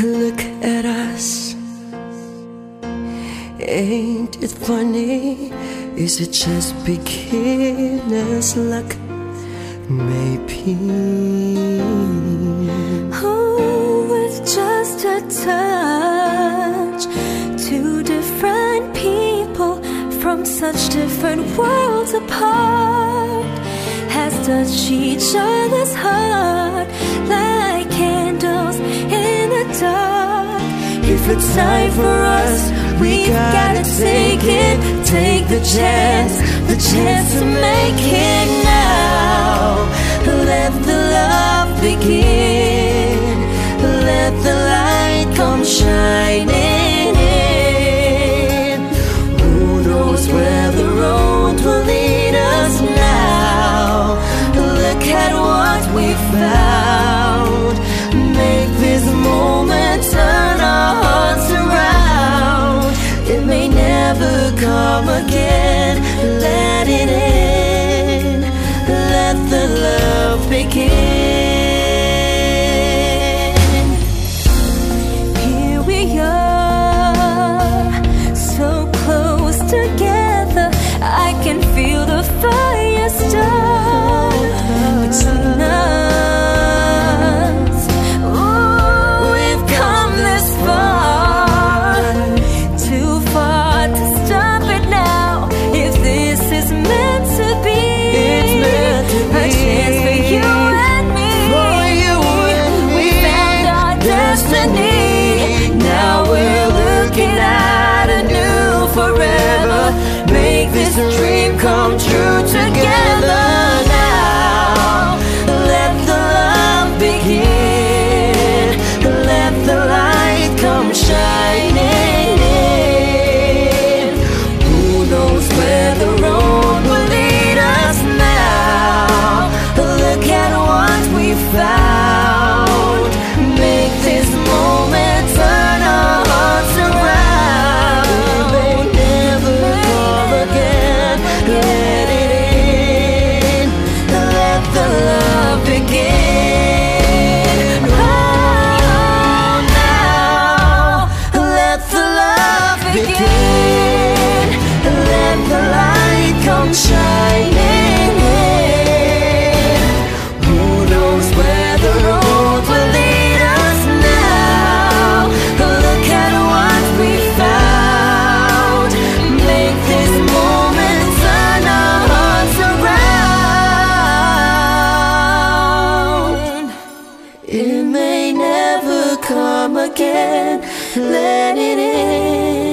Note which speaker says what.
Speaker 1: Look at us. Ain't it funny? Is it just beginner's luck? Maybe.
Speaker 2: Oh, with just a touch, two different people from such different worlds apart has touched each other's heart. if it's time for us, we gotta take it, take the chance, the chance to make it now. Let the love. make it a dream come true together. It may never come again. Let it in.